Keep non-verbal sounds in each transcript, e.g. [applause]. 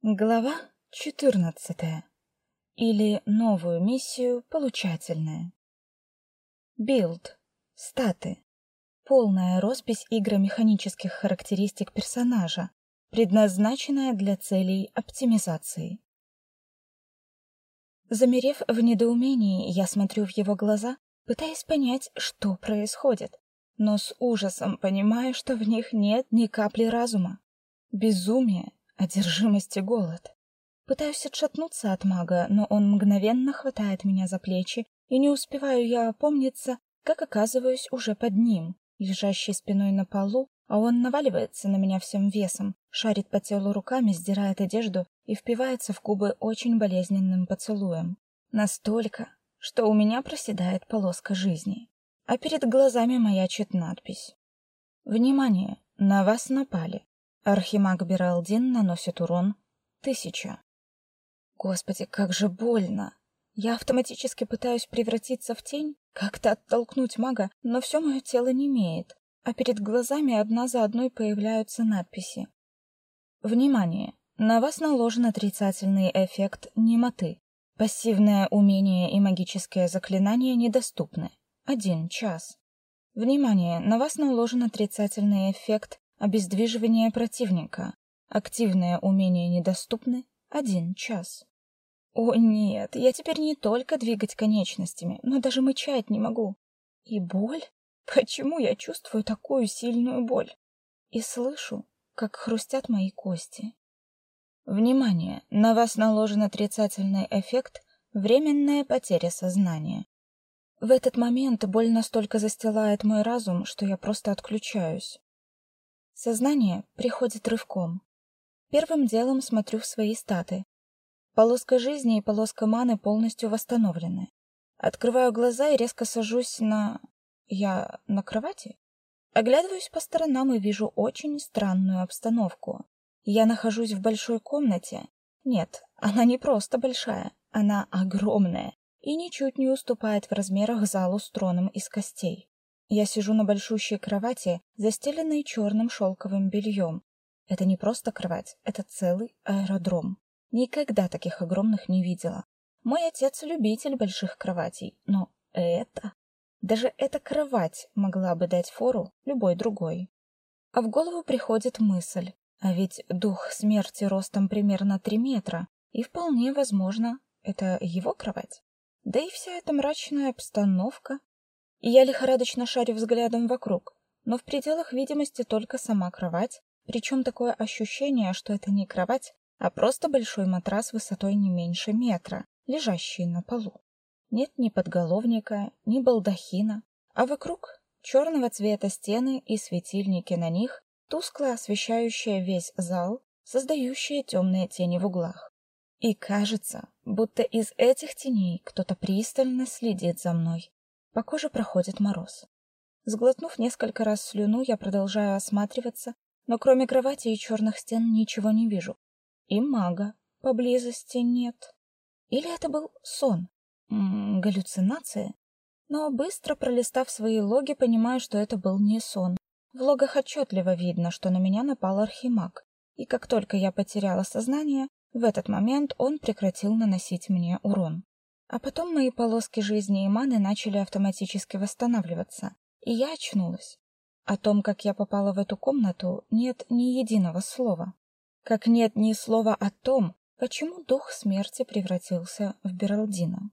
Глава 14. Или новую миссию получательная. Билд. Статы. Полная роспись игромеханических характеристик персонажа, предназначенная для целей оптимизации. Замерев в недоумении, я смотрю в его глаза, пытаясь понять, что происходит, но с ужасом понимаю, что в них нет ни капли разума. Безумие, одержимость и голод. Пытаюсь отшатнуться от мага, но он мгновенно хватает меня за плечи, и не успеваю я опомниться, как оказываюсь уже под ним, лежащий спиной на полу, а он наваливается на меня всем весом, шарит по телу руками, сдирает одежду и впивается в губы очень болезненным поцелуем. Настолько, что у меня проседает полоска жизни. А перед глазами маячит надпись. «Внимание! На вас напали. Архимаг Бералдин наносит урон тысяча. Господи, как же больно. Я автоматически пытаюсь превратиться в тень, как-то оттолкнуть мага, но все мое тело немеет, а перед глазами одна за одной появляются надписи. Внимание! На вас наложен отрицательный эффект немоты. Пассивное умение и магическое заклинание недоступны. Один час. Внимание! На вас наложен отрицательный эффект Обездвиживание противника. Активное умение недоступны. Один час. О нет, я теперь не только двигать конечностями, но даже мычать не могу. И боль? Почему я чувствую такую сильную боль? И слышу, как хрустят мои кости. Внимание, на вас наложен отрицательный эффект временная потеря сознания. В этот момент боль настолько застилает мой разум, что я просто отключаюсь. Сознание приходит рывком. Первым делом смотрю в свои статы. Полоска жизни и полоска маны полностью восстановлены. Открываю глаза и резко сажусь на... Я на кровати? Оглядываюсь по сторонам и вижу очень странную обстановку. Я нахожусь в большой комнате. Нет, она не просто большая, она огромная и ничуть не уступает в размерах залу с троном из костей. Я сижу на большущей кровати, застеленной черным шелковым бельем. Это не просто кровать, это целый аэродром. Никогда таких огромных не видела. Мой отец любитель больших кроватей, но это... Даже эта кровать могла бы дать фору любой другой. А в голову приходит мысль, а ведь дух смерти ростом примерно три метра, и вполне возможно, это его кровать. Да и вся эта мрачная обстановка я лихорадочно шарю взглядом вокруг, но в пределах видимости только сама кровать, причем такое ощущение, что это не кровать, а просто большой матрас высотой не меньше метра, лежащий на полу. Нет ни подголовника, ни балдахина, а вокруг черного цвета стены и светильники на них, тускло освещающие весь зал, создающие темные тени в углах. И кажется, будто из этих теней кто-то пристально следит за мной, по коже проходит мороз. Сглотнув несколько раз слюну, я продолжаю осматриваться, но кроме кровати и черных стен ничего не вижу. И мага поблизости нет. Или это был сон? М -м, галлюцинация? Но быстро пролистав свои логи, понимаю, что это был не сон. В логах отчетливо видно, что на меня напал архимаг. И как только я потеряла сознание, в этот момент он прекратил наносить мне урон. А потом мои полоски жизни и маны начали автоматически восстанавливаться, и я очнулась. О том, как я попала в эту комнату, нет ни единого слова. Как нет ни слова о том, почему дух смерти превратился в Бералдина.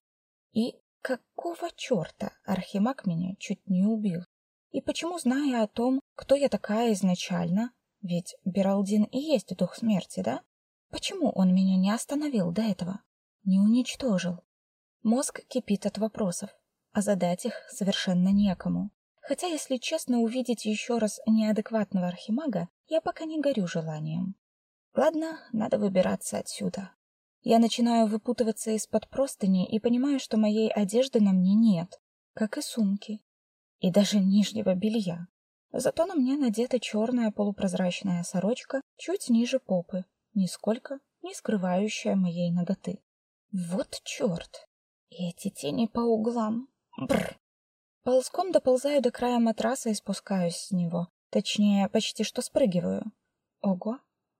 И какого черта Архимаг меня чуть не убил? И почему, зная о том, кто я такая изначально, ведь Бералдин и есть дух смерти, да? Почему он меня не остановил до этого? Не уничтожил? Мозг кипит от вопросов, а задать их совершенно некому. Хотя, если честно, увидеть еще раз неадекватного архимага я пока не горю желанием. Ладно, надо выбираться отсюда. Я начинаю выпутываться из-под простыни и понимаю, что моей одежды на мне нет, как и сумки, и даже нижнего белья. Зато на мне надета черная полупрозрачная сорочка чуть ниже попы, нисколько не скрывающая моей ноготы. Вот черт! И эти тени по углам. Бррр. Ползком доползаю до края матраса и спускаюсь с него. Точнее, почти что спрыгиваю. Ого,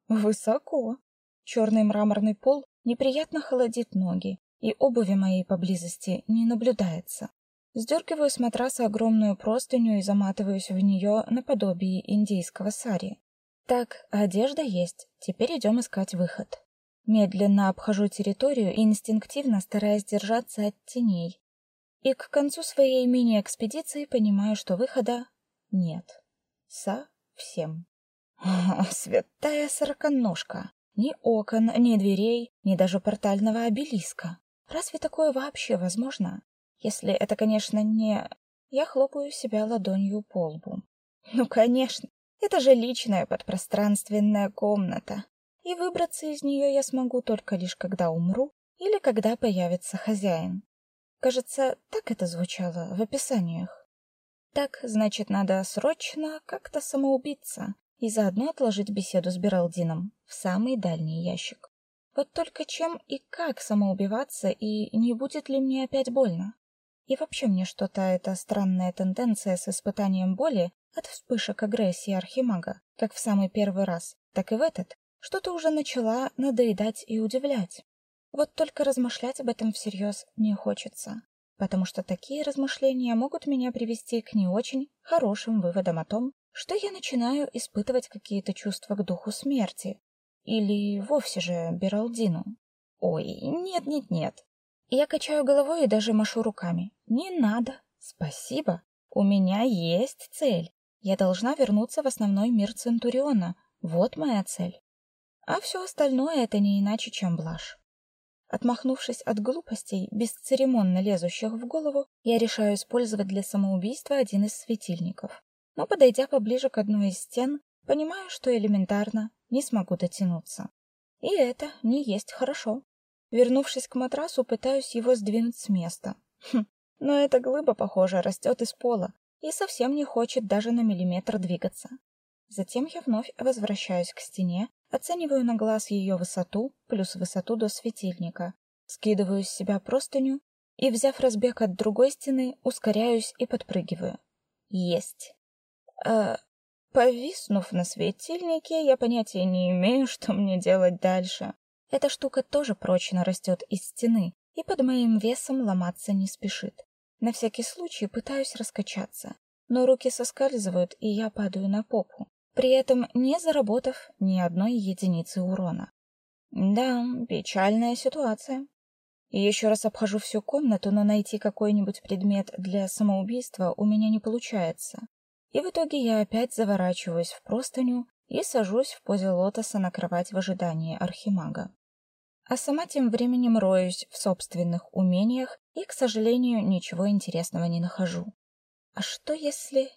высоко. Черный мраморный пол неприятно холодит ноги, и обуви моей поблизости не наблюдается. Сдергиваю с матраса огромную простыню и заматываюсь в нее наподобие индийского сари. Так, одежда есть, теперь идем искать выход. Медленно обхожу территорию, инстинктивно стараясь держаться от теней. И к концу своей мини-экспедиции понимаю, что выхода нет. Совсем. [laughs] Святая сороконожка. Ни окон, ни дверей, ни даже портального обелиска. Разве такое вообще возможно? Если это, конечно, не... Я хлопаю себя ладонью по лбу. Ну, конечно, это же личная подпространственная комната и выбраться из нее я смогу только лишь когда умру или когда появится хозяин. Кажется, так это звучало в описаниях. Так, значит, надо срочно как-то самоубиться и заодно отложить беседу с Бералдином в самый дальний ящик. Вот только чем и как самоубиваться, и не будет ли мне опять больно? И вообще мне что-то эта странная тенденция с испытанием боли от вспышек агрессии архимага, как в самый первый раз, так и в этот, что-то уже начала надоедать и удивлять. Вот только размышлять об этом всерьез не хочется, потому что такие размышления могут меня привести к не очень хорошим выводам о том, что я начинаю испытывать какие-то чувства к духу смерти или вовсе же Бералдину. Ой, нет-нет-нет. Я качаю головой и даже машу руками. Не надо. Спасибо. У меня есть цель. Я должна вернуться в основной мир Центуриона. Вот моя цель а все остальное это не иначе, чем блажь. Отмахнувшись от глупостей, бесцеремонно лезущих в голову, я решаю использовать для самоубийства один из светильников. Но подойдя поближе к одной из стен, понимаю, что элементарно не смогу дотянуться. И это не есть хорошо. Вернувшись к матрасу, пытаюсь его сдвинуть с места. Хм, но эта глыба, похоже, растет из пола и совсем не хочет даже на миллиметр двигаться. Затем я вновь возвращаюсь к стене Оцениваю на глаз ее высоту плюс высоту до светильника. Скидываю с себя простыню и, взяв разбег от другой стены, ускоряюсь и подпрыгиваю. Есть. А, повиснув на светильнике, я понятия не имею, [laughs] что мне делать дальше. Эта штука тоже прочно растет из стены и под моим весом ломаться не спешит. На всякий случай пытаюсь раскачаться, но руки соскальзывают, и я падаю на попу при этом не заработав ни одной единицы урона. Да, печальная ситуация. Еще раз обхожу всю комнату, но найти какой-нибудь предмет для самоубийства у меня не получается. И в итоге я опять заворачиваюсь в простыню и сажусь в позе лотоса на кровать в ожидании архимага. А сама тем временем роюсь в собственных умениях и, к сожалению, ничего интересного не нахожу. А что если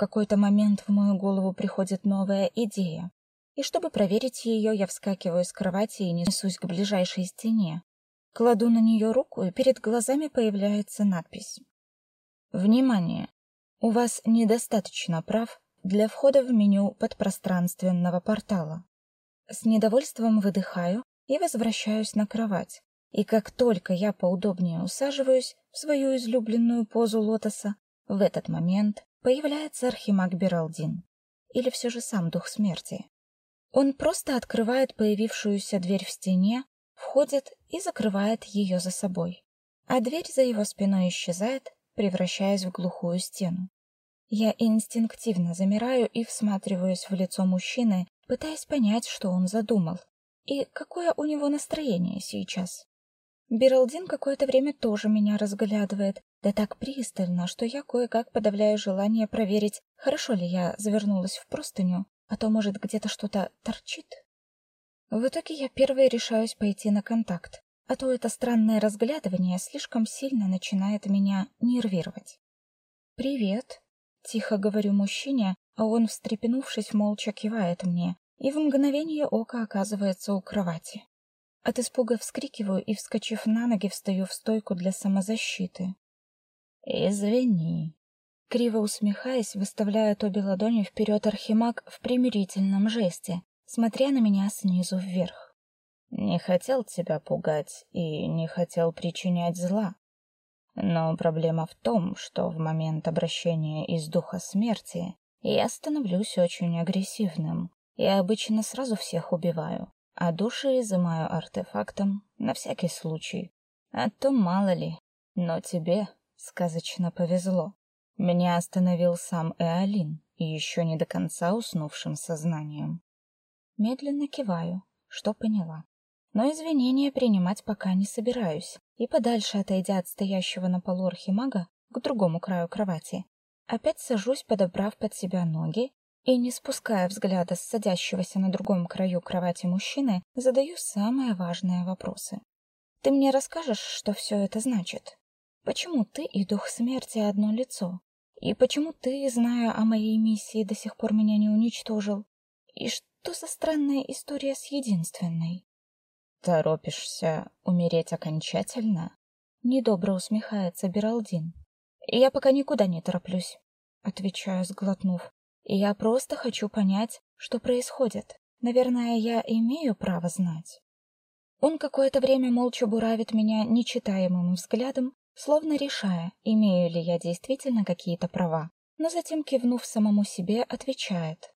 какой-то момент в мою голову приходит новая идея. И чтобы проверить ее, я вскакиваю с кровати и несусь к ближайшей стене. Кладу на нее руку, и перед глазами появляется надпись. Внимание! У вас недостаточно прав для входа в меню подпространственного портала. С недовольством выдыхаю и возвращаюсь на кровать. И как только я поудобнее усаживаюсь в свою излюбленную позу лотоса, в этот момент появляется архимаг Бералдин. Или все же сам дух смерти. Он просто открывает появившуюся дверь в стене, входит и закрывает ее за собой. А дверь за его спиной исчезает, превращаясь в глухую стену. Я инстинктивно замираю и всматриваюсь в лицо мужчины, пытаясь понять, что он задумал и какое у него настроение сейчас. Биралдин какое-то время тоже меня разглядывает, да так пристально, что я кое-как подавляю желание проверить, хорошо ли я завернулась в простыню, а то, может, где-то что-то торчит. В итоге я первой решаюсь пойти на контакт, а то это странное разглядывание слишком сильно начинает меня нервировать. «Привет», — тихо говорю мужчине, а он, встрепенувшись, молча кивает мне и в мгновение ока оказывается у кровати. От испуга вскрикиваю и, вскочив на ноги, встаю в стойку для самозащиты. «Извини». Криво усмехаясь, выставляет обе ладони вперед Архимаг в примирительном жесте, смотря на меня снизу вверх. «Не хотел тебя пугать и не хотел причинять зла. Но проблема в том, что в момент обращения из духа смерти я становлюсь очень агрессивным и обычно сразу всех убиваю а души изымаю артефактом на всякий случай. А то мало ли, но тебе сказочно повезло. Меня остановил сам Эолин, еще не до конца уснувшим сознанием. Медленно киваю, что поняла. Но извинения принимать пока не собираюсь, и подальше отойдя от стоящего на полу архимага к другому краю кровати, опять сажусь, подобрав под себя ноги, и, не спуская взгляда с садящегося на другом краю кровати мужчины, задаю самые важные вопросы. «Ты мне расскажешь, что все это значит? Почему ты и дух смерти одно лицо? И почему ты, зная о моей миссии, до сих пор меня не уничтожил? И что за странная история с единственной?» «Торопишься умереть окончательно?» Недобро усмехается Бералдин. «Я пока никуда не тороплюсь», — отвечаю, сглотнув. «Я просто хочу понять, что происходит. Наверное, я имею право знать». Он какое-то время молча буравит меня нечитаемым взглядом, словно решая, имею ли я действительно какие-то права, но затем, кивнув самому себе, отвечает.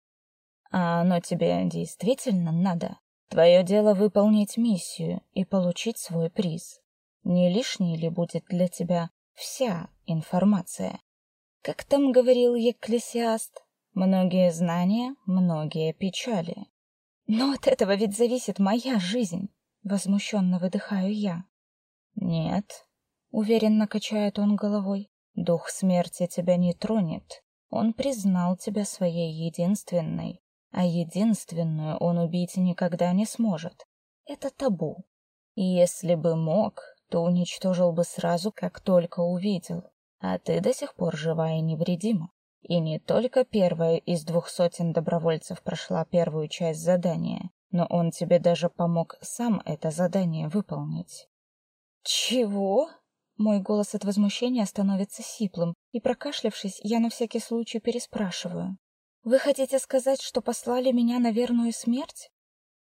«А оно тебе действительно надо?» Твое дело выполнить миссию и получить свой приз. Не лишней ли будет для тебя вся информация? Как там говорил Екклесиаст, многие знания, многие печали. Но от этого ведь зависит моя жизнь, возмущенно выдыхаю я. Нет, уверенно качает он головой. Дух смерти тебя не тронет. Он признал тебя своей единственной а единственную он убить никогда не сможет. Это табу. И если бы мог, то уничтожил бы сразу, как только увидел. А ты до сих пор жива и невредима. И не только первая из двух сотен добровольцев прошла первую часть задания, но он тебе даже помог сам это задание выполнить. Чего? Мой голос от возмущения становится сиплым, и прокашлявшись, я на всякий случай переспрашиваю: вы хотите сказать, что послали меня на верную смерть?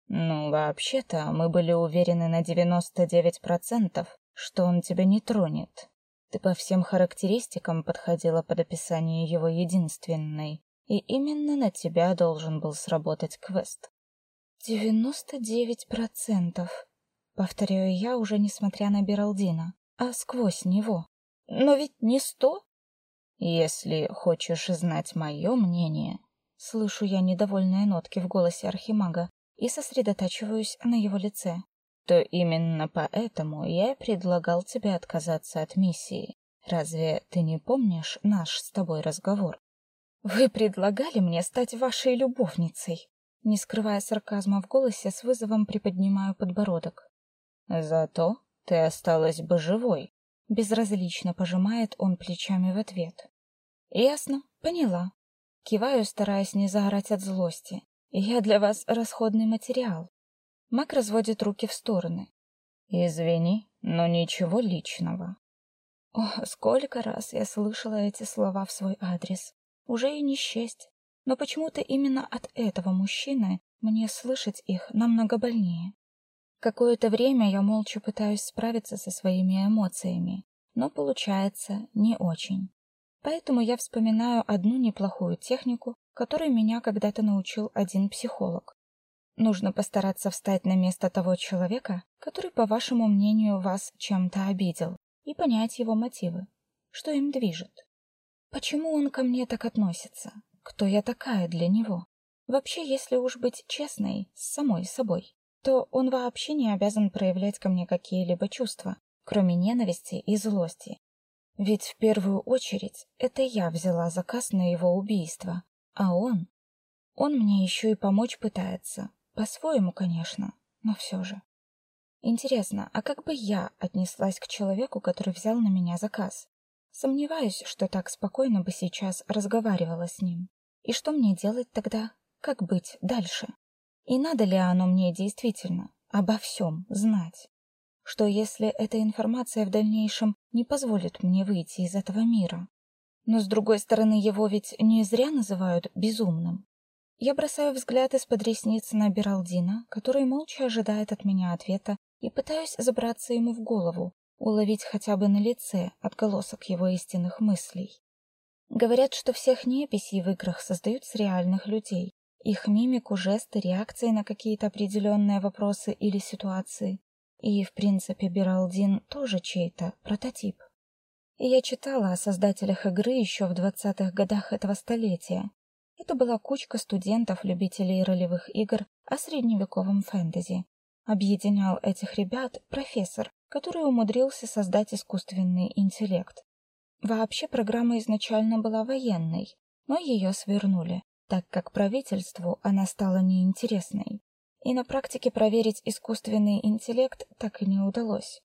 Ну, вообще-то, мы были уверены на 99%, что он тебя не тронет. Ты по всем характеристикам подходила под описание его единственной, и именно на тебя должен был сработать квест. «Девяносто девять процентов», — повторяю я уже несмотря на Бералдина, а сквозь него. «Но ведь не сто?» «Если хочешь знать мое мнение, Слышу я недовольные нотки в голосе архимага и сосредотачиваюсь на его лице. То именно поэтому я и предлагал тебе отказаться от миссии. Разве ты не помнишь наш с тобой разговор? Вы предлагали мне стать вашей любовницей. Не скрывая сарказма в голосе, с вызовом приподнимаю подбородок. Зато ты осталась бы живой. Безразлично пожимает он плечами в ответ. Ясно, поняла. Киваю, стараясь не загорать от злости. Я для вас расходный материал. Мак разводит руки в стороны. Извини, но ничего личного. О, сколько раз я слышала эти слова в свой адрес. Уже и не счесть. Но почему-то именно от этого мужчины мне слышать их намного больнее. Какое-то время я молча пытаюсь справиться со своими эмоциями, но получается не очень. Поэтому я вспоминаю одну неплохую технику, которой меня когда-то научил один психолог. Нужно постараться встать на место того человека, который, по вашему мнению, вас чем-то обидел, и понять его мотивы, что им движет. Почему он ко мне так относится? Кто я такая для него? Вообще, если уж быть честной с самой собой, то он вообще не обязан проявлять ко мне какие-либо чувства, кроме ненависти и злости, ведь в первую очередь это я взяла заказ на его убийство, а он... Он мне еще и помочь пытается. По-своему, конечно, но все же. Интересно, а как бы я отнеслась к человеку, который взял на меня заказ? Сомневаюсь, что так спокойно бы сейчас разговаривала с ним. И что мне делать тогда? Как быть дальше? И надо ли оно мне действительно обо всем знать? Что если эта информация в дальнейшем не позволит мне выйти из этого мира? Но с другой стороны, его ведь не зря называют безумным. Я бросаю взгляд из-под ресниц на Бералдина, который молча ожидает от меня ответа, и пытаюсь забраться ему в голову, уловить хотя бы на лице отголосок его истинных мыслей. Говорят, что всех неписей в играх создают с реальных людей, их мимику, жесты, реакции на какие-то определенные вопросы или ситуации. И, в принципе, Биралдин тоже чей-то прототип. И я читала о создателях игры еще в 20-х годах этого столетия. Это была кучка студентов-любителей ролевых игр о средневековом фэнтези. Объединял этих ребят профессор, который умудрился создать искусственный интеллект. Вообще программа изначально была военной, но ее свернули так как правительству она стала неинтересной. И на практике проверить искусственный интеллект так и не удалось.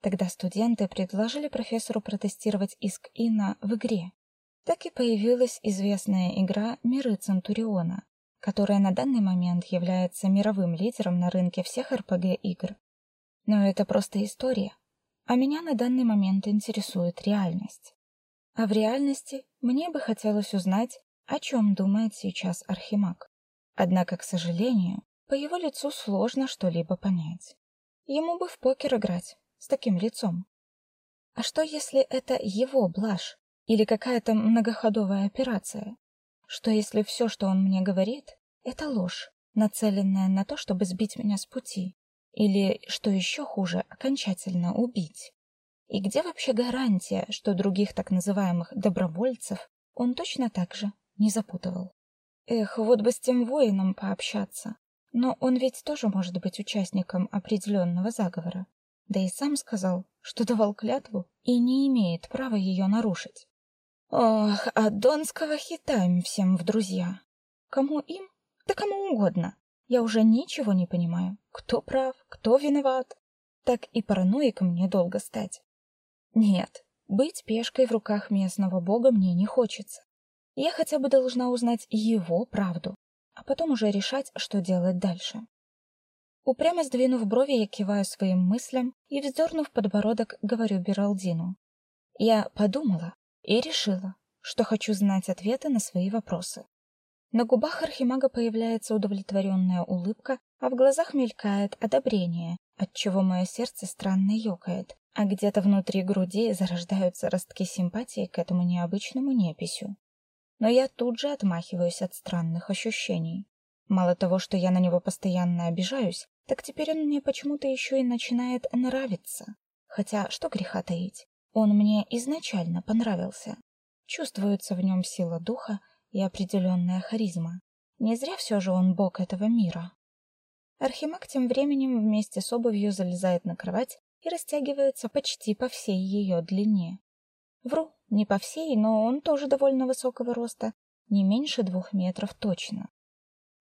Тогда студенты предложили профессору протестировать иск Инна в игре. Так и появилась известная игра «Миры Центуриона», которая на данный момент является мировым лидером на рынке всех РПГ-игр. Но это просто история, а меня на данный момент интересует реальность. А в реальности мне бы хотелось узнать, о чем думает сейчас Архимаг. Однако, к сожалению, по его лицу сложно что-либо понять. Ему бы в покер играть с таким лицом. А что, если это его блажь или какая-то многоходовая операция? Что, если все, что он мне говорит, это ложь, нацеленная на то, чтобы сбить меня с пути? Или, что еще хуже, окончательно убить? И где вообще гарантия, что других так называемых добровольцев он точно так же не запутывал. Эх, вот бы с тем воином пообщаться. Но он ведь тоже может быть участником определенного заговора. Да и сам сказал, что давал клятву и не имеет права ее нарушить. Ох, а Донского хита им всем в друзья. Кому им? Да кому угодно. Я уже ничего не понимаю. Кто прав, кто виноват. Так и параноиком мне долго стать. Нет, быть пешкой в руках местного бога мне не хочется. Я хотя бы должна узнать его правду, а потом уже решать, что делать дальше. Упрямо сдвинув брови, я киваю своим мыслям и, вздернув подбородок, говорю Биралдину. Я подумала и решила, что хочу знать ответы на свои вопросы. На губах Архимага появляется удовлетворенная улыбка, а в глазах мелькает одобрение, отчего мое сердце странно ёкает, а где-то внутри груди зарождаются ростки симпатии к этому необычному неписью но я тут же отмахиваюсь от странных ощущений. Мало того, что я на него постоянно обижаюсь, так теперь он мне почему-то еще и начинает нравиться. Хотя, что греха таить, он мне изначально понравился. Чувствуется в нем сила духа и определенная харизма. Не зря все же он бог этого мира. Архимаг тем временем вместе с обувью залезает на кровать и растягивается почти по всей ее длине. Вру, не по всей, но он тоже довольно высокого роста, не меньше двух метров точно.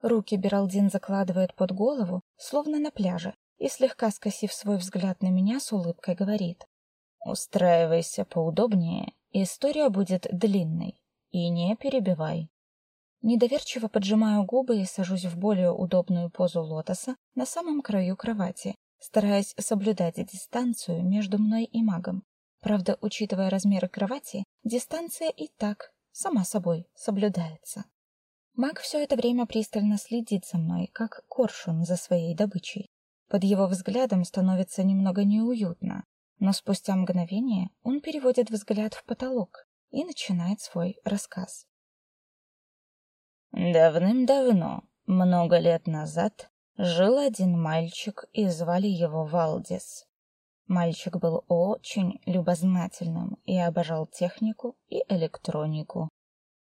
Руки Бералдин закладывает под голову, словно на пляже, и слегка скосив свой взгляд на меня, с улыбкой говорит: "Устраивайся поудобнее, история будет длинной, и не перебивай". Недоверчиво поджимаю губы и сажусь в более удобную позу лотоса на самом краю кровати, стараясь соблюдать дистанцию между мной и магом. Правда, учитывая размеры кровати, дистанция и так, сама собой, соблюдается. Маг все это время пристально следит за мной, как коршун за своей добычей. Под его взглядом становится немного неуютно, но спустя мгновение он переводит взгляд в потолок и начинает свой рассказ. Давным-давно, много лет назад, жил один мальчик, и звали его Валдис. Мальчик был очень любознательным и обожал технику и электронику.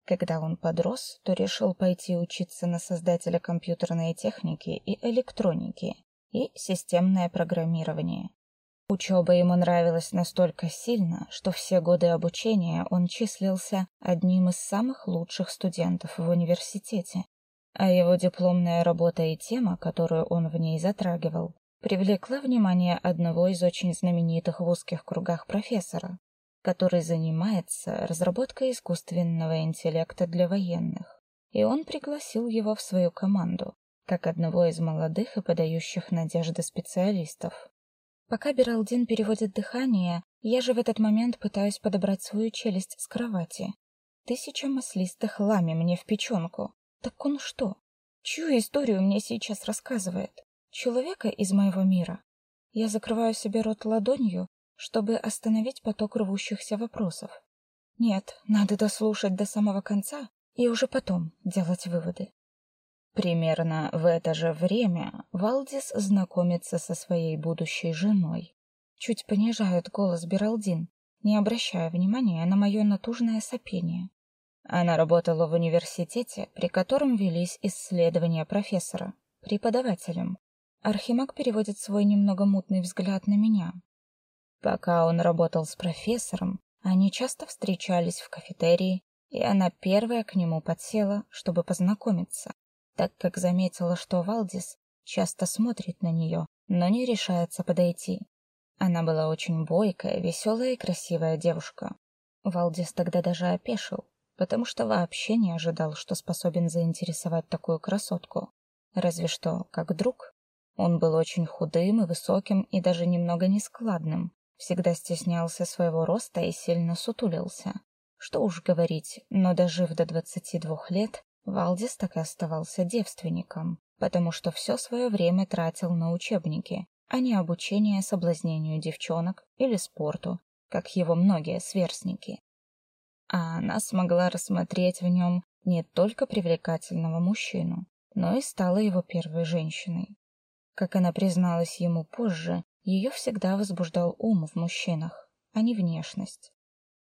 Когда он подрос, то решил пойти учиться на создателя компьютерной техники и электроники и системное программирование. Учеба ему нравилась настолько сильно, что все годы обучения он числился одним из самых лучших студентов в университете. А его дипломная работа и тема, которую он в ней затрагивал, привлекла внимание одного из очень знаменитых в узких кругах профессора, который занимается разработкой искусственного интеллекта для военных. И он пригласил его в свою команду, как одного из молодых и подающих надежды специалистов. Пока Бералдин переводит дыхание, я же в этот момент пытаюсь подобрать свою челюсть с кровати. Тысяча маслистых лами мне в печенку. Так он что? Чью историю мне сейчас рассказывает? человека из моего мира. Я закрываю себе рот ладонью, чтобы остановить поток рвущихся вопросов. Нет, надо дослушать до самого конца и уже потом делать выводы. Примерно в это же время Валдис знакомится со своей будущей женой. Чуть понижает голос Бералдин, не обращая внимания на мое натужное сопение. Она работала в университете, при котором велись исследования профессора, преподавателем. Архимаг переводит свой немного мутный взгляд на меня. Пока он работал с профессором, они часто встречались в кафетерии, и она первая к нему подсела, чтобы познакомиться, так как заметила, что Валдис часто смотрит на нее, но не решается подойти. Она была очень бойкая, веселая и красивая девушка. Валдис тогда даже опешил, потому что вообще не ожидал, что способен заинтересовать такую красотку. Разве что, как друг. Он был очень худым и высоким, и даже немного нескладным. Всегда стеснялся своего роста и сильно сутулился. Что уж говорить, но дожив до двадцати двух лет, Валдис так и оставался девственником, потому что все свое время тратил на учебники, а не обучение соблазнению девчонок или спорту, как его многие сверстники. А она смогла рассмотреть в нем не только привлекательного мужчину, но и стала его первой женщиной. Как она призналась ему позже, ее всегда возбуждал ум в мужчинах, а не внешность.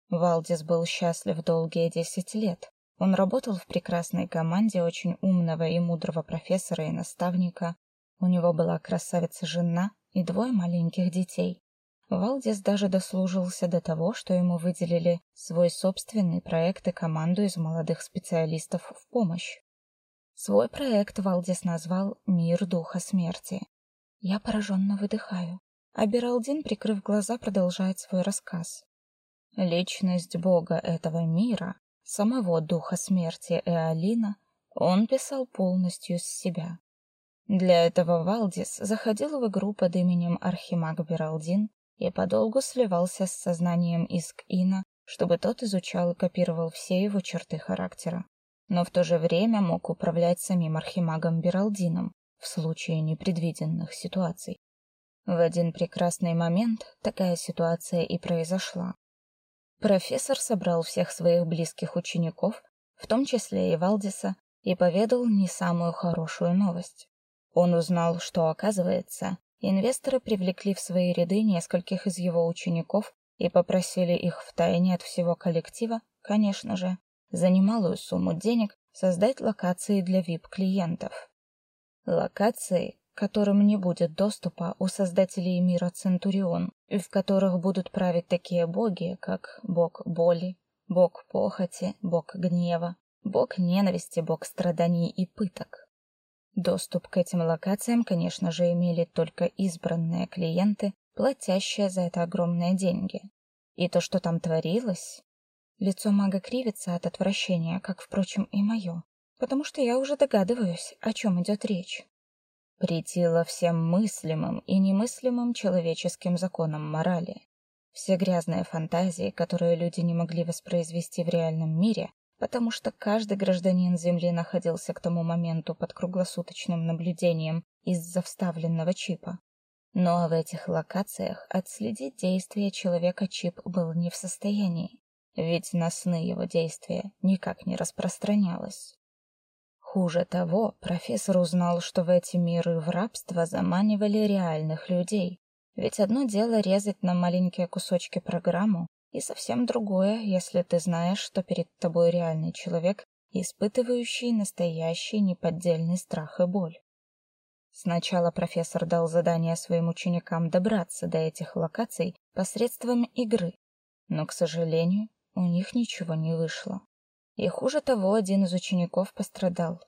Валдис был счастлив долгие десять лет. Он работал в прекрасной команде очень умного и мудрого профессора и наставника, у него была красавица-жена и двое маленьких детей. Валдис даже дослужился до того, что ему выделили свой собственный проект и команду из молодых специалистов в помощь. Свой проект Валдис назвал «Мир Духа Смерти». Я пораженно выдыхаю, а Бералдин, прикрыв глаза, продолжает свой рассказ. Личность Бога этого мира, самого Духа Смерти Эолина, он писал полностью с себя. Для этого Валдис заходил в игру под именем Архимаг Бералдин и подолгу сливался с сознанием Иск-Ина, чтобы тот изучал и копировал все его черты характера, но в то же время мог управлять самим Архимагом Бералдином в случае непредвиденных ситуаций. В один прекрасный момент такая ситуация и произошла. Профессор собрал всех своих близких учеников, в том числе и Валдиса, и поведал не самую хорошую новость. Он узнал, что, оказывается, инвесторы привлекли в свои ряды нескольких из его учеников и попросили их втайне от всего коллектива, конечно же, за немалую сумму денег создать локации для VIP-клиентов. Локации, которым не будет доступа у создателей мира Центурион, и в которых будут править такие боги, как бог боли, бог похоти, бог гнева, бог ненависти, бог страданий и пыток. Доступ к этим локациям, конечно же, имели только избранные клиенты, платящие за это огромные деньги. И то, что там творилось... Лицо мага кривится от отвращения, как, впрочем, и мое, потому что я уже догадываюсь, о чем идет речь. Претило всем мыслимым и немыслимым человеческим законам морали. Все грязные фантазии, которые люди не могли воспроизвести в реальном мире, потому что каждый гражданин Земли находился к тому моменту под круглосуточным наблюдением из-за вставленного чипа. Но в этих локациях отследить действия человека чип был не в состоянии, ведь на сны его действия никак не распространялось. Хуже того, профессор узнал, что в эти миры в рабство заманивали реальных людей. Ведь одно дело резать на маленькие кусочки программу, и совсем другое, если ты знаешь, что перед тобой реальный человек, испытывающий настоящий неподдельный страх и боль. Сначала профессор дал задание своим ученикам добраться до этих локаций посредством игры, но, к сожалению, у них ничего не вышло. И хуже того, один из учеников пострадал.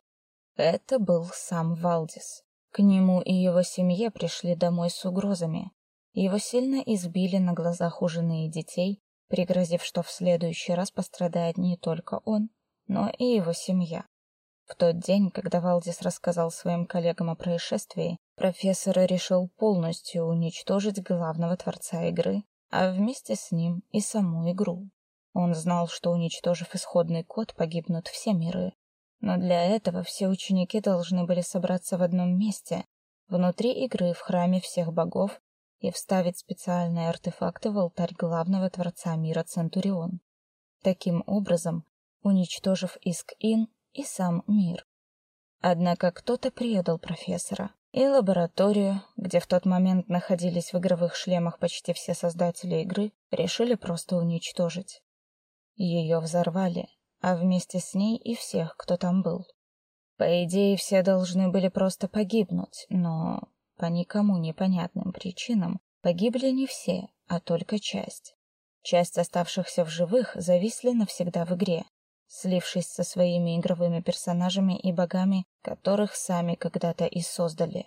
Это был сам Валдис. К нему и его семье пришли домой с угрозами. Его сильно избили на глазах у жены и детей, пригрозив, что в следующий раз пострадает не только он, но и его семья. В тот день, когда Валдис рассказал своим коллегам о происшествии, профессор решил полностью уничтожить главного творца игры, а вместе с ним и саму игру. Он знал, что уничтожив исходный код, погибнут все миры. Но для этого все ученики должны были собраться в одном месте, внутри игры в храме всех богов, и вставить специальные артефакты в алтарь главного творца мира Центурион. Таким образом, уничтожив Иск-Ин и сам мир. Однако кто-то предал профессора, и лабораторию, где в тот момент находились в игровых шлемах почти все создатели игры, решили просто уничтожить. Ее взорвали, а вместе с ней и всех, кто там был. По идее, все должны были просто погибнуть, но по никому непонятным причинам погибли не все, а только часть. Часть оставшихся в живых зависли навсегда в игре, слившись со своими игровыми персонажами и богами, которых сами когда-то и создали.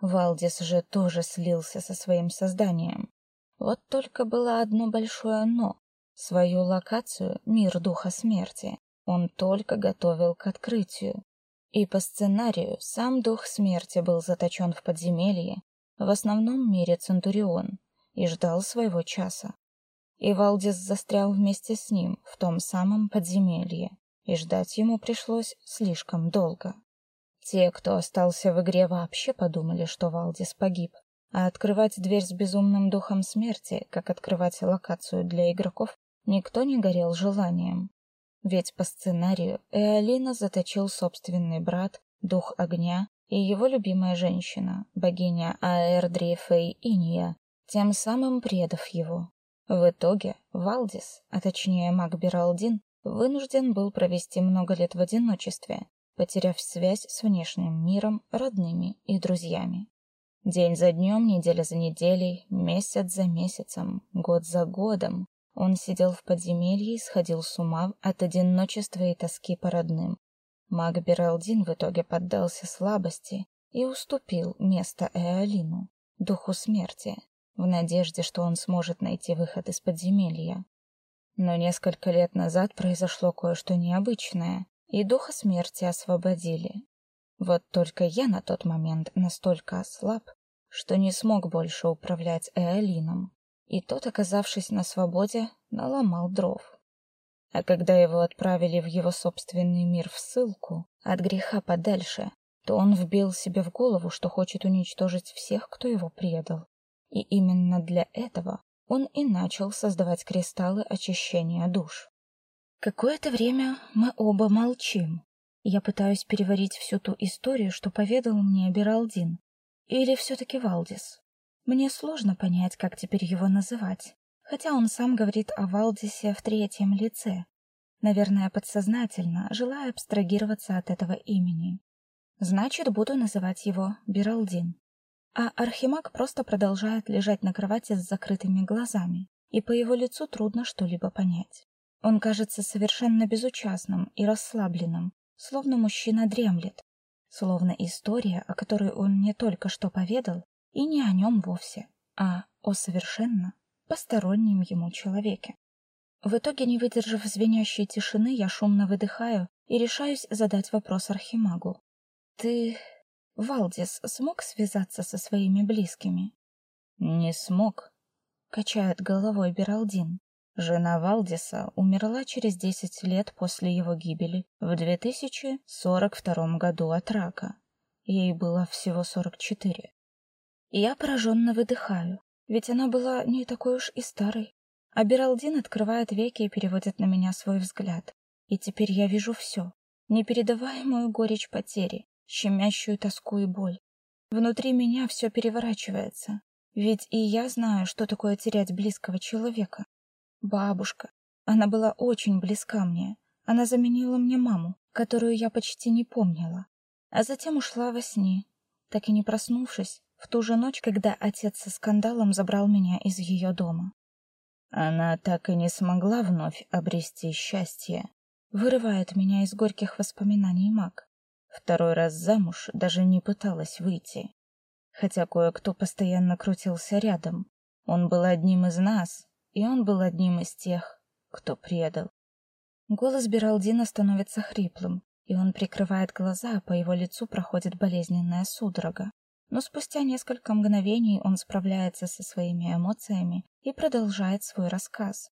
Валдис же тоже слился со своим созданием. Вот только было одно большое «но». Свою локацию, мир духа смерти, он только готовил к открытию. И по сценарию сам дух смерти был заточен в подземелье, в основном мире Центурион, и ждал своего часа. И Валдис застрял вместе с ним в том самом подземелье, и ждать ему пришлось слишком долго. Те, кто остался в игре, вообще подумали, что Валдис погиб, а открывать дверь с безумным духом смерти, как открывать локацию для игроков, никто не горел желанием. Ведь по сценарию Эолина заточил собственный брат, дух огня, и его любимая женщина, богиня Аэрдри Фей Иния, тем самым предав его. В итоге Валдис, а точнее маг Биралдин, вынужден был провести много лет в одиночестве, потеряв связь с внешним миром, родными и друзьями. День за днем, неделя за неделей, месяц за месяцем, год за годом он сидел в подземелье и сходил с ума от одиночества и тоски по родным. Маг Бералдин в итоге поддался слабости и уступил место Эолину, духу смерти, в надежде, что он сможет найти выход из подземелья. Но несколько лет назад произошло кое-что необычное, и духа смерти освободили. Вот только я на тот момент настолько ослаб, что не смог больше управлять Эолином, и тот, оказавшись на свободе, наломал дров. А когда его отправили в его собственный мир в ссылку, от греха подальше, то он вбил себе в голову, что хочет уничтожить всех, кто его предал. И именно для этого он и начал создавать кристаллы очищения душ. Какое-то время мы оба молчим. Я пытаюсь переварить всю ту историю, что поведал мне Бералдин. Или все-таки Валдис. Мне сложно понять, как теперь его называть, хотя он сам говорит о Валдисе в третьем лице. Наверное, подсознательно, желая абстрагироваться от этого имени. Значит, буду называть его Бералдин. А Архимаг просто продолжает лежать на кровати с закрытыми глазами, и по его лицу трудно что-либо понять. Он кажется совершенно безучастным и расслабленным, словно мужчина дремлет, словно история, о которой он мне только что поведал, и не о нем вовсе, а о совершенно постороннем ему человеке. В итоге, не выдержав звенящей тишины, я шумно выдыхаю и решаюсь задать вопрос Архимагу. «Ты Валдис смог связаться со своими близкими? Не смог, качает головой Бералдин. Жена Валдиса умерла через 10 лет после его гибели в 2042 году от рака. Ей было всего 44. Я пораженно выдыхаю, ведь она была не такой уж и старой. А Бералдин открывает веки и переводит на меня свой взгляд. И теперь я вижу все. Непередаваемую горечь потери, щемящую тоску и боль. Внутри меня все переворачивается. Ведь и я знаю, что такое терять близкого человека. Бабушка. Она была очень близка мне. Она заменила мне маму, которую я почти не помнила. А затем ушла во сне, так и не проснувшись, в ту же ночь, когда отец со скандалом забрал меня из ее дома. Она так и не смогла вновь обрести счастье. Вырывает меня из горьких воспоминаний маг. Второй раз замуж даже не пыталась выйти. Хотя кое-кто постоянно крутился рядом. Он был одним из нас, и он был одним из тех, кто предал. Голос Бералдина становится хриплым, и он прикрывает глаза, а по его лицу проходит болезненная судорога. Но спустя несколько мгновений он справляется со своими эмоциями и продолжает свой рассказ.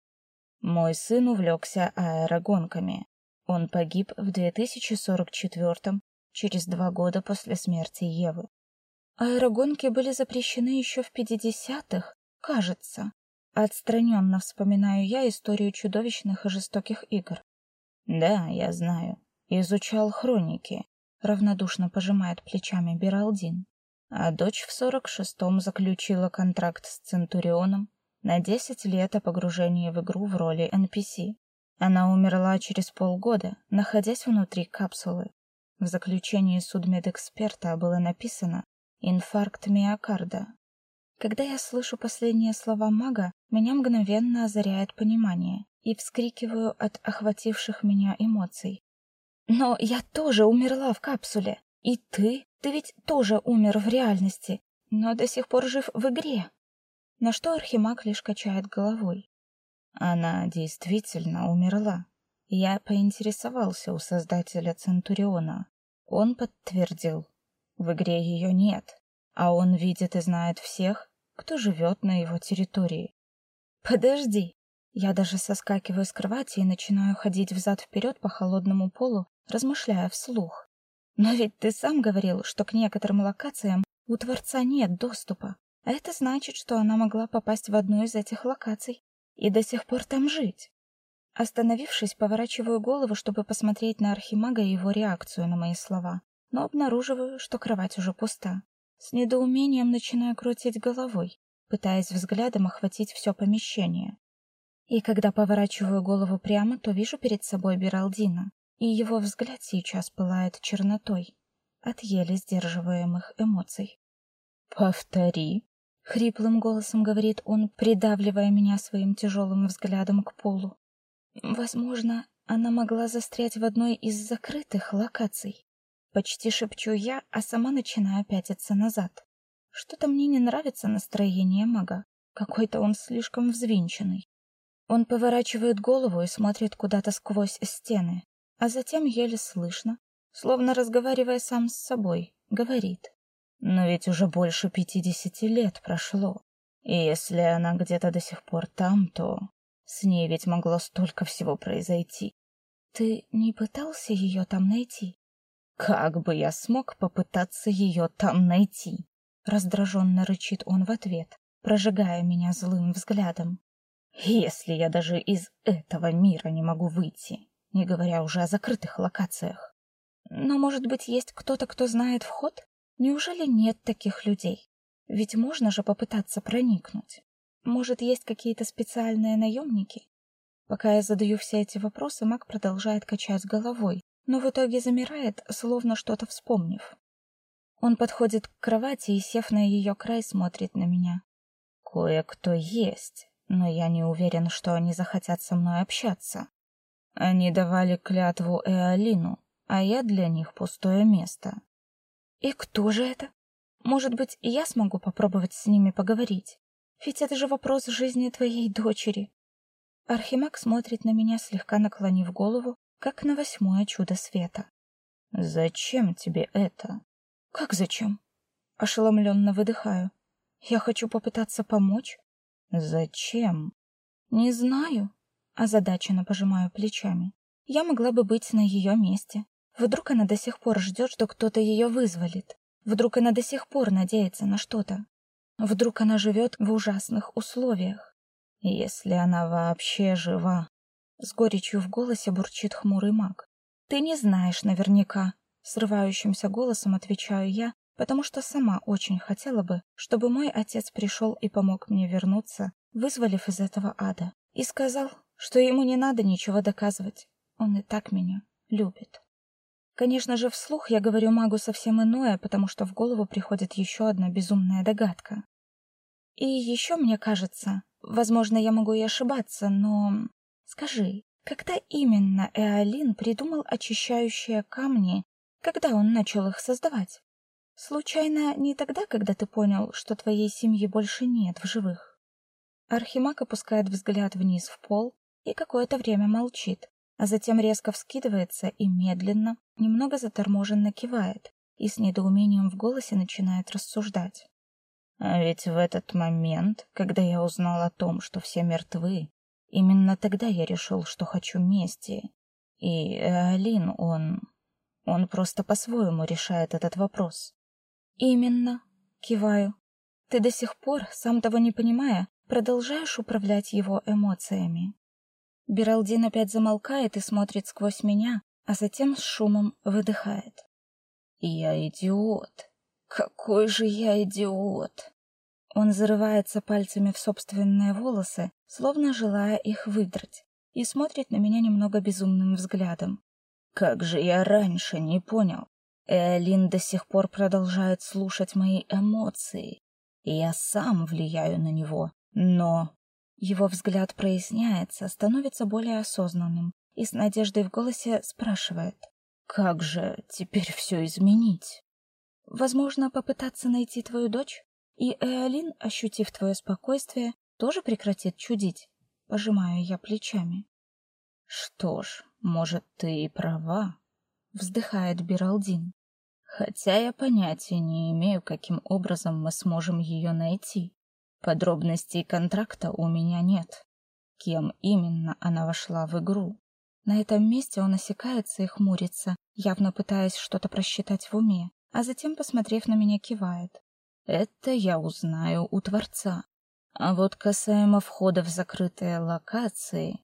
Мой сын увлекся аэрогонками. Он погиб в 2044 через два года после смерти Евы. Аэрогонки были запрещены еще в 50-х, кажется. Отстраненно вспоминаю я историю чудовищных и жестоких игр. Да, я знаю. Изучал хроники. равнодушно пожимает плечами Биралдин. А дочь в сорок шестом заключила контракт с Центурионом на десять лет о погружении в игру в роли NPC. Она умерла через полгода, находясь внутри капсулы. В заключении судмедэксперта было написано «инфаркт миокарда». Когда я слышу последние слова мага, меня мгновенно озаряет понимание и вскрикиваю от охвативших меня эмоций. Но я тоже умерла в капсуле. И ты? Ты ведь тоже умер в реальности, но до сих пор жив в игре. На что Архимаг лишь качает головой. Она действительно умерла. Я поинтересовался у создателя Центуриона. Он подтвердил. В игре ее нет, а он видит и знает всех, кто живет на его территории. Подожди, я даже соскакиваю с кровати и начинаю ходить взад-вперед по холодному полу, размышляя вслух. Но ведь ты сам говорил, что к некоторым локациям у Творца нет доступа, а это значит, что она могла попасть в одну из этих локаций и до сих пор там жить. Остановившись, поворачиваю голову, чтобы посмотреть на Архимага и его реакцию на мои слова, но обнаруживаю, что кровать уже пуста. С недоумением начинаю крутить головой, пытаясь взглядом охватить все помещение. И когда поворачиваю голову прямо, то вижу перед собой Биралдина, и его взгляд сейчас пылает чернотой от еле сдерживаемых эмоций. «Повтори», — хриплым голосом говорит он, придавливая меня своим тяжелым взглядом к полу. «Возможно, она могла застрять в одной из закрытых локаций». Почти шепчу я, а сама начинаю пятиться назад. Что-то мне не нравится настроение мага. Какой-то он слишком взвинченный. Он поворачивает голову и смотрит куда-то сквозь стены, а затем еле слышно, словно разговаривая сам с собой, говорит. Но ведь уже больше пятидесяти лет прошло. И если она где-то до сих пор там, то с ней ведь могло столько всего произойти. Ты не пытался ее там найти? Как бы я смог попытаться ее там найти? Раздраженно рычит он в ответ, прожигая меня злым взглядом. Если я даже из этого мира не могу выйти, не говоря уже о закрытых локациях. Но, может быть, есть кто-то, кто знает вход? Неужели нет таких людей? Ведь можно же попытаться проникнуть. Может, есть какие-то специальные наемники? Пока я задаю все эти вопросы, Мак продолжает качать головой, но в итоге замирает, словно что-то вспомнив. Он подходит к кровати и, сев на ее край, смотрит на меня. «Кое-кто есть, но я не уверен, что они захотят со мной общаться. Они давали клятву Эолину, а я для них пустое место. И кто же это? Может быть, я смогу попробовать с ними поговорить? Ведь это же вопрос жизни твоей дочери. Архимаг смотрит на меня, слегка наклонив голову, как на восьмое чудо света. Зачем тебе это? Как зачем? Ошеломленно выдыхаю. Я хочу попытаться помочь, Зачем? Не знаю, озадаченно пожимаю плечами. Я могла бы быть на ее месте. Вдруг она до сих пор ждет, что кто-то ее вызволит. Вдруг она до сих пор надеется на что-то. Вдруг она живет в ужасных условиях. Если она вообще жива. С горечью в голосе бурчит хмурый маг. Ты не знаешь наверняка. Срывающимся голосом отвечаю я, потому что сама очень хотела бы, чтобы мой отец пришел и помог мне вернуться, вызволив из этого ада, и сказал, что ему не надо ничего доказывать. Он и так меня любит. Конечно же, вслух я говорю магу совсем иное, потому что в голову приходит еще одна безумная догадка. И еще мне кажется, возможно, я могу и ошибаться, но скажи, когда именно Эолин придумал очищающие камни, когда он начал их создавать? Случайно не тогда, когда ты понял, что твоей семьи больше нет в живых? Архимаг опускает взгляд вниз в пол и какое-то время молчит, а затем резко вскидывается и медленно, немного заторможенно кивает и с недоумением в голосе начинает рассуждать. А ведь в этот момент, когда я узнал о том, что все мертвы, именно тогда я решил, что хочу мести. И Алин, он... он просто по-своему решает этот вопрос. Именно, киваю. Ты до сих пор, сам того не понимая, продолжаешь управлять его эмоциями. Биралдин опять замолкает и смотрит сквозь меня, а затем с шумом выдыхает. Я идиот. Какой же я идиот. Он зарывается пальцами в собственные волосы, словно желая их выдрать, и смотрит на меня немного безумным взглядом. Как же я раньше не понял. Эолин до сих пор продолжает слушать мои эмоции. И я сам влияю на него, но... Его взгляд проясняется, становится более осознанным и с надеждой в голосе спрашивает. «Как же теперь все изменить?» «Возможно, попытаться найти твою дочь?» И Эолин, ощутив твое спокойствие, тоже прекратит чудить. Пожимаю я плечами. Что ж, может, ты и права, вздыхает Биралдин. Хотя я понятия не имею, каким образом мы сможем ее найти. Подробностей контракта у меня нет. Кем именно она вошла в игру? На этом месте он осекается и хмурится, явно пытаясь что-то просчитать в уме, а затем, посмотрев на меня, кивает. Это я узнаю у Творца. А вот касаемо входа в закрытые локации,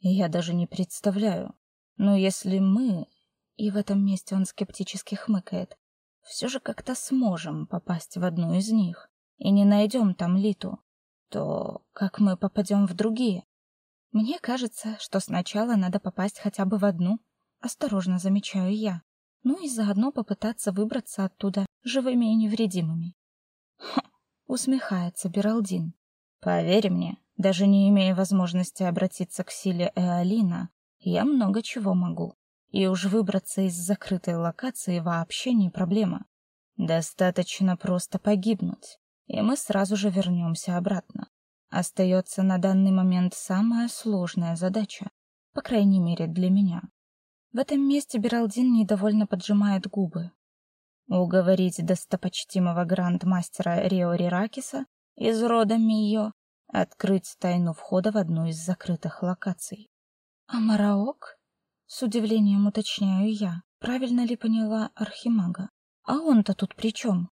я даже не представляю. Но если мы, и в этом месте он скептически хмыкает, все же как-то сможем попасть в одну из них и не найдем там Литу, то как мы попадем в другие? Мне кажется, что сначала надо попасть хотя бы в одну, осторожно замечаю я, ну и заодно попытаться выбраться оттуда живыми и невредимыми. Ха, усмехается Биралдин. Поверь мне, даже не имея возможности обратиться к силе Эолина, я много чего могу. И уж выбраться из закрытой локации вообще не проблема. Достаточно просто погибнуть, и мы сразу же вернемся обратно. Остается на данный момент самая сложная задача, по крайней мере для меня. В этом месте Биралдин недовольно поджимает губы, уговорить достопочтимого гранд-мастера Риори Ракиса из рода Мио открыть тайну входа в одну из закрытых локаций. А Мараок? С удивлением уточняю я, правильно ли поняла Архимага. А он-то тут при чем?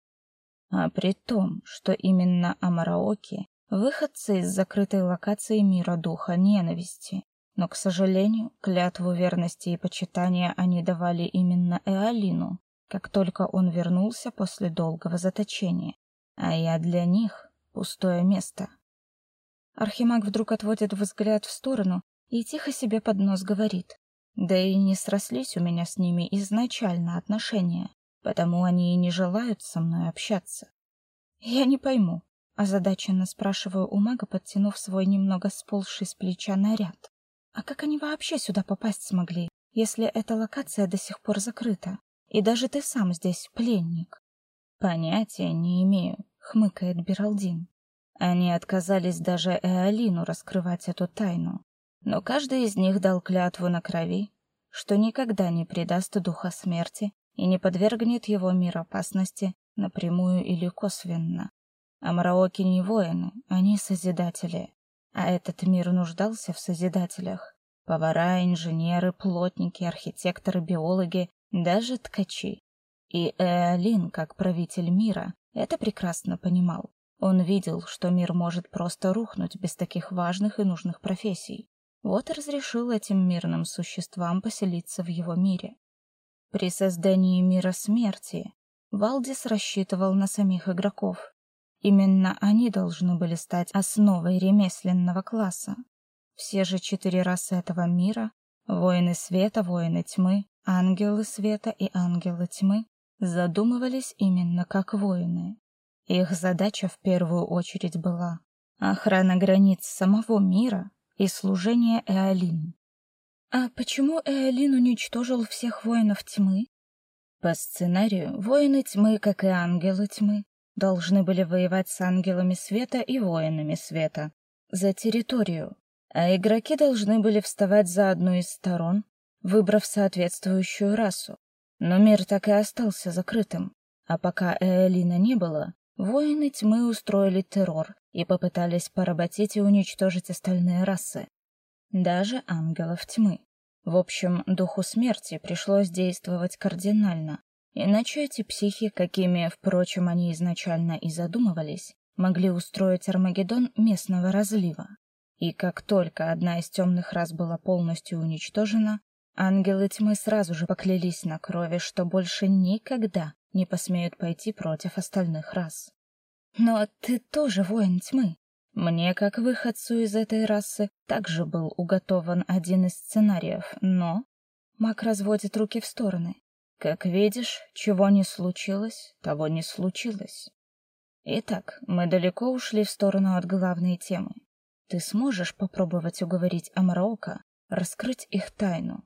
А при том, что именно Амараоки выходцы из закрытой локации мира духа ненависти, но, к сожалению, клятву верности и почитания они давали именно Эалину, как только он вернулся после долгого заточения, а я для них пустое место. Архимаг вдруг отводит взгляд в сторону и тихо себе под нос говорит: "Да и не срослись у меня с ними изначально отношения, потому они и не желают со мной общаться". Я не пойму, озадаченно спрашиваю у мага, подтянув свой немного сползший с плеча наряд. А как они вообще сюда попасть смогли, если эта локация до сих пор закрыта? И даже ты сам здесь пленник. Понятия не имею, хмыкает Биралдин. Они отказались даже Эолину раскрывать эту тайну. Но каждый из них дал клятву на крови, что никогда не предаст духа смерти и не подвергнет его мир опасности напрямую или косвенно. А Мараоки не воины, они созидатели. А этот мир нуждался в созидателях. Повара, инженеры, плотники, архитекторы, биологи даже ткачи. И Эолин, как правитель мира, это прекрасно понимал. Он видел, что мир может просто рухнуть без таких важных и нужных профессий. Вот и разрешил этим мирным существам поселиться в его мире. При создании мира смерти Валдис рассчитывал на самих игроков. Именно они должны были стать основой ремесленного класса. Все же четыре расы этого мира — воины света, воины тьмы, Ангелы света и ангелы тьмы задумывались именно как воины. Их задача в первую очередь была охрана границ самого мира и служение Эолин. А почему Эолин уничтожил всех воинов тьмы? По сценарию, воины тьмы, как и ангелы тьмы, должны были воевать с ангелами света и воинами света за территорию, а игроки должны были вставать за одну из сторон выбрав соответствующую расу. Но мир так и остался закрытым. А пока Эолина не было, воины тьмы устроили террор и попытались поработить и уничтожить остальные расы. Даже ангелов тьмы. В общем, духу смерти пришлось действовать кардинально, иначе эти психи, какими, впрочем, они изначально и задумывались, могли устроить Армагеддон местного разлива. И как только одна из темных рас была полностью уничтожена, Ангелы тьмы сразу же поклялись на крови, что больше никогда не посмеют пойти против остальных рас. Но ты тоже воин тьмы. Мне, как выходцу из этой расы, также был уготован один из сценариев, но... Мак разводит руки в стороны. Как видишь, чего не случилось, того не случилось. Итак, мы далеко ушли в сторону от главной темы. Ты сможешь попробовать уговорить Амарока раскрыть их тайну.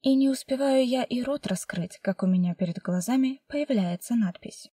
И не успеваю я и рот раскрыть, как у меня перед глазами появляется надпись.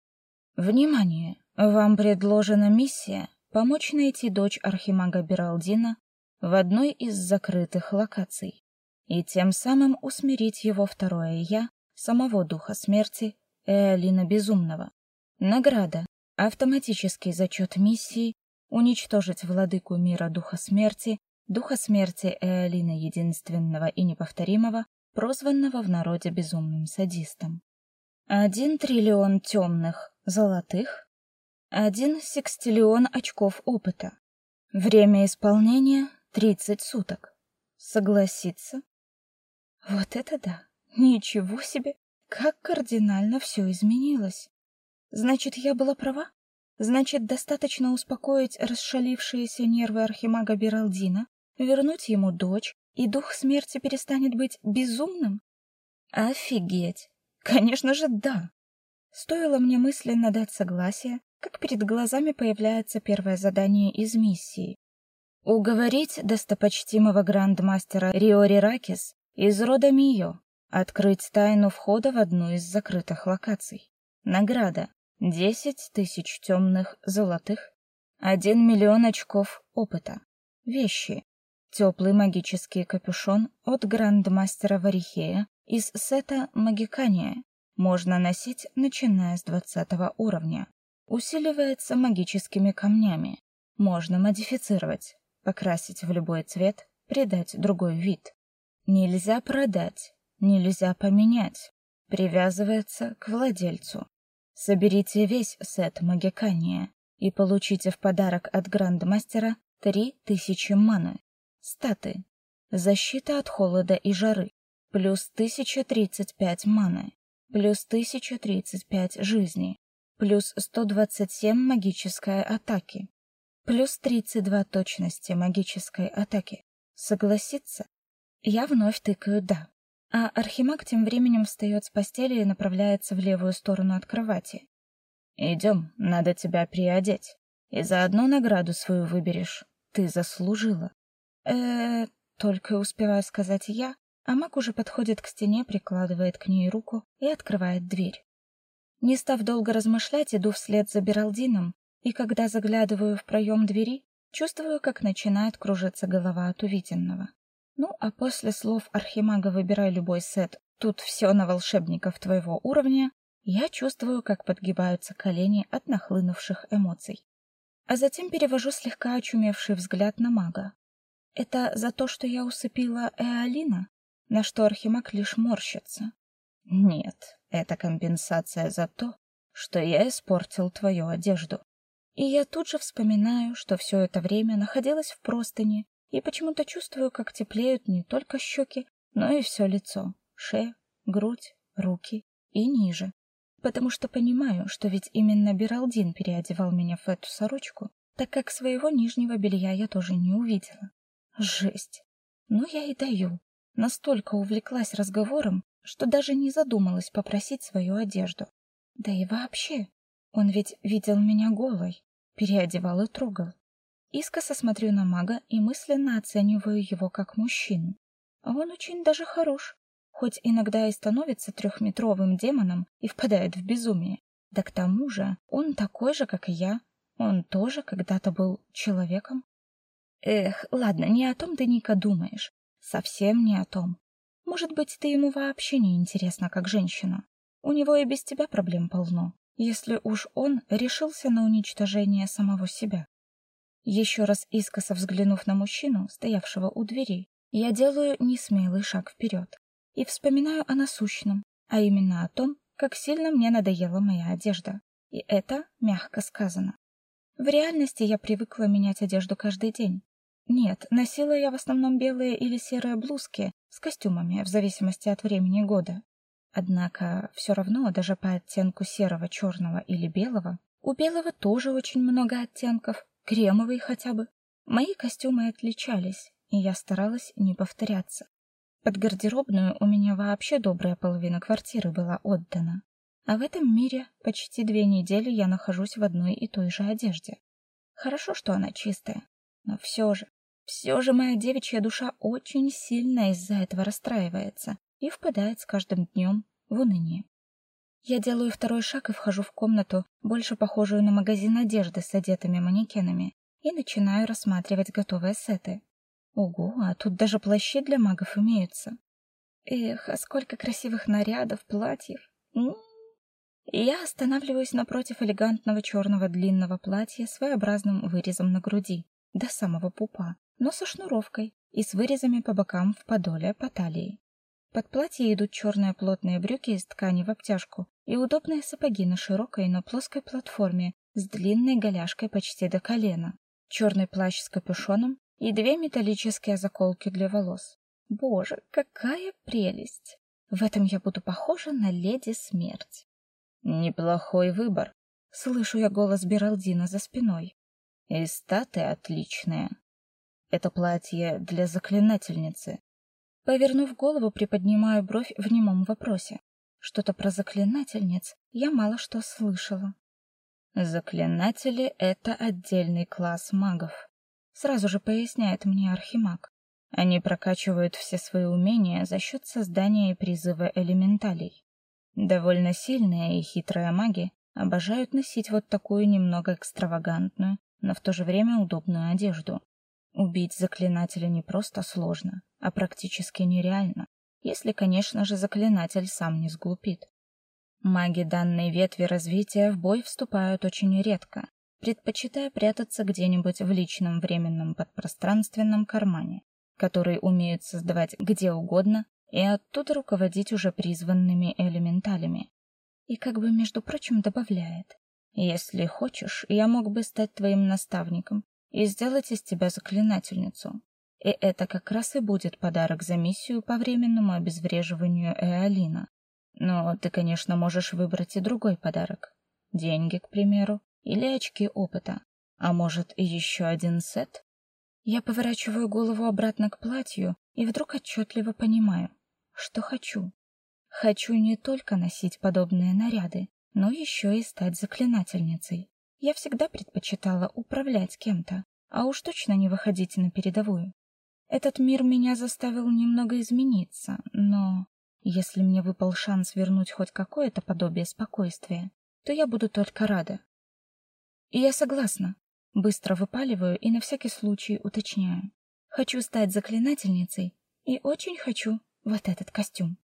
Внимание! Вам предложена миссия помочь найти дочь архимага Бералдина в одной из закрытых локаций и тем самым усмирить его второе я, самого духа смерти, Эолина Безумного. Награда. Автоматический зачет миссии уничтожить владыку мира духа смерти, духа смерти Эолина Единственного и Неповторимого, прозванного в народе безумным садистом. Один триллион темных, золотых, один секстиллион очков опыта. Время исполнения — тридцать суток. Согласиться? Вот это да! Ничего себе! Как кардинально все изменилось! Значит, я была права? Значит, достаточно успокоить расшалившиеся нервы архимага Бералдина, вернуть ему дочь, и дух смерти перестанет быть безумным? Офигеть! Конечно же, да. Стоило мне мысленно дать согласие, как перед глазами появляется первое задание из миссии. Уговорить достопочтимого грандмастера Риори Ракис из рода Мио открыть тайну входа в одну из закрытых локаций. Награда десять тысяч темных золотых, один миллион очков опыта. Вещи. Теплый магический капюшон от грандмастера Варихея из сета Магикания. Можно носить, начиная с двадцатого уровня. Усиливается магическими камнями. Можно модифицировать, покрасить в любой цвет, придать другой вид. Нельзя продать, нельзя поменять. Привязывается к владельцу. Соберите весь сет Магикания и получите в подарок от грандмастера три тысячи маны. Статы. Защита от холода и жары. Плюс 1035 маны. Плюс 1035 жизни. Плюс 127 магической атаки. Плюс 32 точности магической атаки. Согласиться? Я вновь тыкаю «да». А Архимаг тем временем встает с постели и направляется в левую сторону от кровати. «Идем, надо тебя приодеть. И заодно награду свою выберешь. Ты заслужила» э только успеваю сказать я, а маг уже подходит к стене, прикладывает к ней руку и открывает дверь. Не став долго размышлять, иду вслед за Бералдином, и когда заглядываю в проем двери, чувствую, как начинает кружиться голова от увиденного. Ну, а после слов Архимага «выбирай любой сет, тут все на волшебников твоего уровня», я чувствую, как подгибаются колени от нахлынувших эмоций. А затем перевожу слегка очумевший взгляд на мага. Это за то, что я усыпила Эолина, на что Архимаг лишь морщится. Нет, это компенсация за то, что я испортил твою одежду. И я тут же вспоминаю, что все это время находилась в простыне, и почему-то чувствую, как теплеют не только щеки, но и все лицо, шея, грудь, руки и ниже. Потому что понимаю, что ведь именно Биралдин переодевал меня в эту сорочку, так как своего нижнего белья я тоже не увидела. Жесть. Ну я и даю. Настолько увлеклась разговором, что даже не задумалась попросить свою одежду. Да и вообще, он ведь видел меня голой, переодевал и трогал. Искоса смотрю на мага и мысленно оцениваю его как мужчину. Он очень даже хорош, хоть иногда и становится трехметровым демоном и впадает в безумие. Да к тому же он такой же, как и я. Он тоже когда-то был человеком. Эх, ладно, не о том ты, Ника, думаешь. Совсем не о том. Может быть, ты ему вообще не интересна как женщина. У него и без тебя проблем полно, если уж он решился на уничтожение самого себя. Еще раз искоса взглянув на мужчину, стоявшего у двери, я делаю несмелый шаг вперед и вспоминаю о насущном, а именно о том, как сильно мне надоела моя одежда. И это мягко сказано. В реальности я привыкла менять одежду каждый день, нет, носила я в основном белые или серые блузки с костюмами в зависимости от времени года. Однако все равно даже по оттенку серого, черного или белого, у белого тоже очень много оттенков, кремовый хотя бы. Мои костюмы отличались, и я старалась не повторяться. Под гардеробную у меня вообще добрая половина квартиры была отдана. А в этом мире почти две недели я нахожусь в одной и той же одежде. Хорошо, что она чистая, но все же, все же моя девичья душа очень сильно из-за этого расстраивается и впадает с каждым днем в уныние. Я делаю второй шаг и вхожу в комнату, больше похожую на магазин одежды с одетыми манекенами, и начинаю рассматривать готовые сеты. Ого, а тут даже плащи для магов имеются. Эх, а сколько красивых нарядов, платьев. М -м -м. Я останавливаюсь напротив элегантного черного длинного платья с своеобразным вырезом на груди, до самого пупа, но со шнуровкой и с вырезами по бокам в подоле по талии. Под платье идут черные плотные брюки из ткани в обтяжку и удобные сапоги на широкой, но плоской платформе с длинной голяшкой почти до колена, черный плащ с капюшоном и две металлические заколки для волос. Боже, какая прелесть! В этом я буду похожа на леди смерть. Неплохой выбор. Слышу я голос Бералдина за спиной. И статы отличные. Это платье для заклинательницы. Повернув голову, приподнимаю бровь в немом вопросе. Что-то про заклинательниц я мало что слышала. Заклинатели — это отдельный класс магов. Сразу же поясняет мне архимаг. Они прокачивают все свои умения за счет создания и призыва элементалей. Довольно сильные и хитрые маги обожают носить вот такую немного экстравагантную, но в то же время удобную одежду. Убить заклинателя не просто сложно, а практически нереально, если, конечно же, заклинатель сам не сглупит. Маги данной ветви развития в бой вступают очень редко, предпочитая прятаться где-нибудь в личном временном подпространственном кармане, который умеют создавать где угодно и оттуда руководить уже призванными элементалями. И как бы, между прочим, добавляет: "Если хочешь, я мог бы стать твоим наставником и сделать из тебя заклинательницу. И это как раз и будет подарок за миссию по временному обезвреживанию Эолина. Но ты, конечно, можешь выбрать и другой подарок: деньги, к примеру, или очки опыта, а может, и еще один сет". Я поворачиваю голову обратно к платью и вдруг отчетливо понимаю, что хочу. Хочу не только носить подобные наряды, но еще и стать заклинательницей. Я всегда предпочитала управлять кем-то, а уж точно не выходить на передовую. Этот мир меня заставил немного измениться, но если мне выпал шанс вернуть хоть какое-то подобие спокойствия, то я буду только рада. И я согласна. Быстро выпаливаю и на всякий случай уточняю. Хочу стать заклинательницей и очень хочу вот этот костюм.